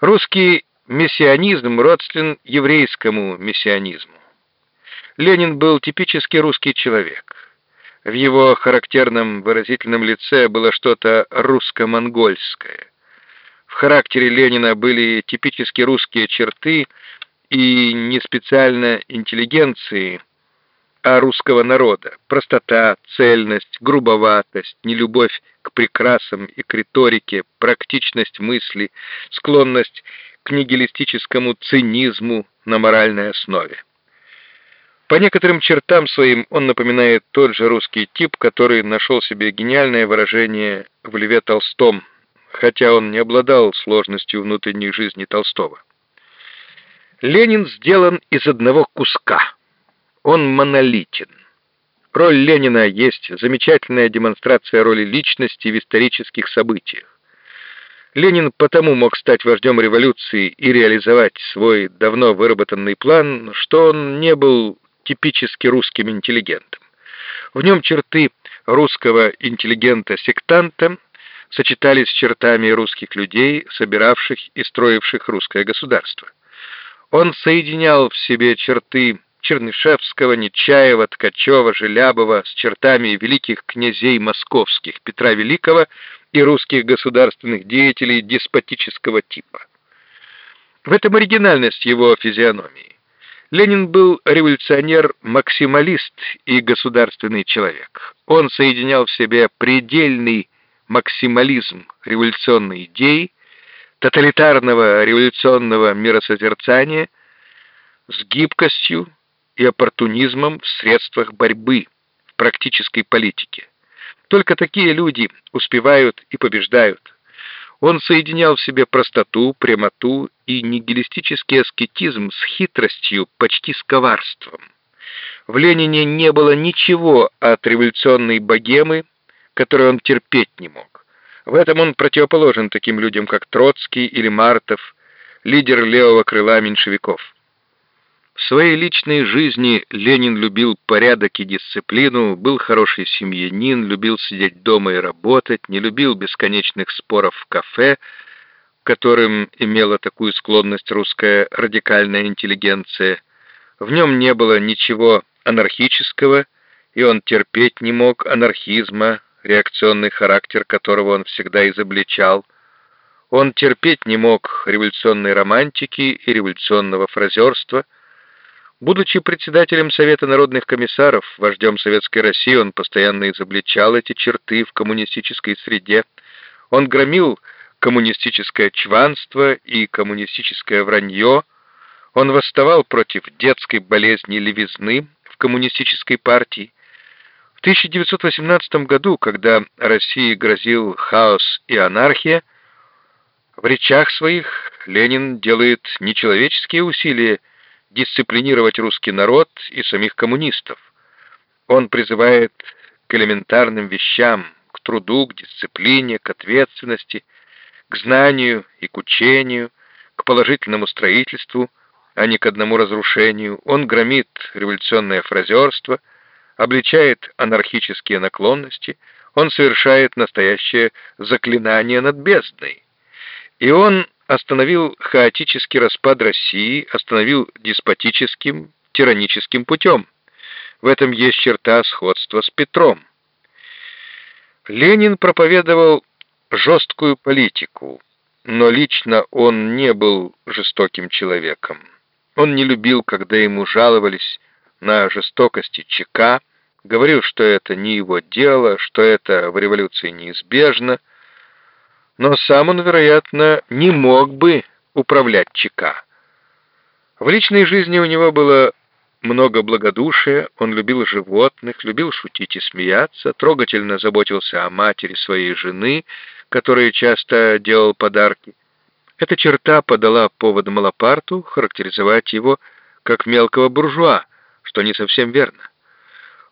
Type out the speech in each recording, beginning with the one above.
Русский мессианизм родствен еврейскому мессианизму. Ленин был типически русский человек. В его характерном выразительном лице было что-то русско-монгольское. В характере Ленина были типически русские черты и не специально интеллигенции, русского народа. Простота, цельность, грубоватость, нелюбовь к прекрасам и к риторике, практичность мысли, склонность к нигилистическому цинизму на моральной основе. По некоторым чертам своим он напоминает тот же русский тип, который нашел себе гениальное выражение в Льве Толстом, хотя он не обладал сложностью внутренней жизни Толстого. Ленин сделан из одного куска. Он монолитен. Роль Ленина есть замечательная демонстрация роли личности в исторических событиях. Ленин потому мог стать вождем революции и реализовать свой давно выработанный план, что он не был типически русским интеллигентом. В нем черты русского интеллигента-сектанта сочетались с чертами русских людей, собиравших и строивших русское государство. Он соединял в себе черты Чернышевского, Нечаева, Ткачева, Желябова с чертами великих князей московских Петра Великого и русских государственных деятелей деспотического типа. В этом оригинальность его физиономии. Ленин был революционер-максималист и государственный человек. Он соединял в себе предельный максимализм революционной идеи, тоталитарного революционного миросозерцания с гибкостью и оппортунизмом в средствах борьбы, в практической политике. Только такие люди успевают и побеждают. Он соединял в себе простоту, прямоту и нигилистический аскетизм с хитростью, почти с коварством. В Ленине не было ничего от революционной богемы, которую он терпеть не мог. В этом он противоположен таким людям, как Троцкий или Мартов, лидер левого крыла меньшевиков. В своей личной жизни Ленин любил порядок и дисциплину, был хороший семьянин, любил сидеть дома и работать, не любил бесконечных споров в кафе, которым имела такую склонность русская радикальная интеллигенция. В нем не было ничего анархического, и он терпеть не мог анархизма, реакционный характер которого он всегда изобличал. Он терпеть не мог революционной романтики и революционного фразерства – Будучи председателем Совета народных комиссаров, вождем Советской России, он постоянно изобличал эти черты в коммунистической среде. Он громил коммунистическое чванство и коммунистическое вранье. Он восставал против детской болезни левизны в коммунистической партии. В 1918 году, когда России грозил хаос и анархия, в речах своих Ленин делает нечеловеческие усилия дисциплинировать русский народ и самих коммунистов. Он призывает к элементарным вещам, к труду, к дисциплине, к ответственности, к знанию и к учению, к положительному строительству, а не к одному разрушению. Он громит революционное фразерство, обличает анархические наклонности, он совершает настоящее заклинание над бездной. И он остановил хаотический распад России, остановил деспотическим, тираническим путем. В этом есть черта сходства с Петром. Ленин проповедовал жесткую политику, но лично он не был жестоким человеком. Он не любил, когда ему жаловались на жестокости ЧК, говорил, что это не его дело, что это в революции неизбежно, но сам он, вероятно, не мог бы управлять ЧК. В личной жизни у него было много благодушия, он любил животных, любил шутить и смеяться, трогательно заботился о матери своей жены, которой часто делал подарки. Эта черта подала повод Малапарту характеризовать его как мелкого буржуа, что не совсем верно.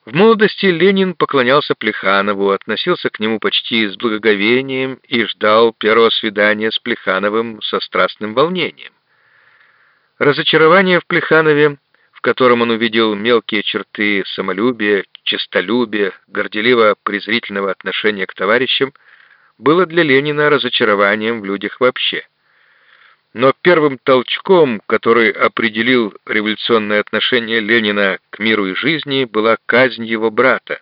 В молодости Ленин поклонялся Плеханову, относился к нему почти с благоговением и ждал первого свидания с Плехановым со страстным волнением. Разочарование в Плеханове, в котором он увидел мелкие черты самолюбия, честолюбия, горделиво-презрительного отношения к товарищам, было для Ленина разочарованием в людях вообще. Но первым толчком, который определил революционное отношение Ленина к миру и жизни, была казнь его брата.